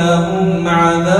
لهم عذاب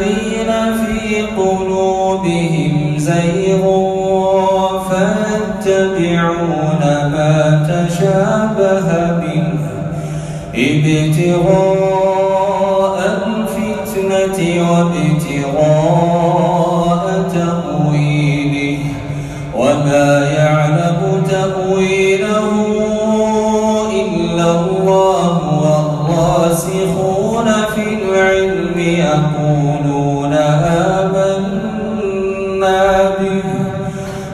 الذين في قلوبهم زيغ فيتبعون ما تشابه منه ابتغاء الفتنة وابتغاء تأويله وما يعلم تأويله إلا الله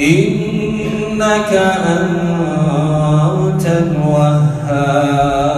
إنك أنت الوهاب.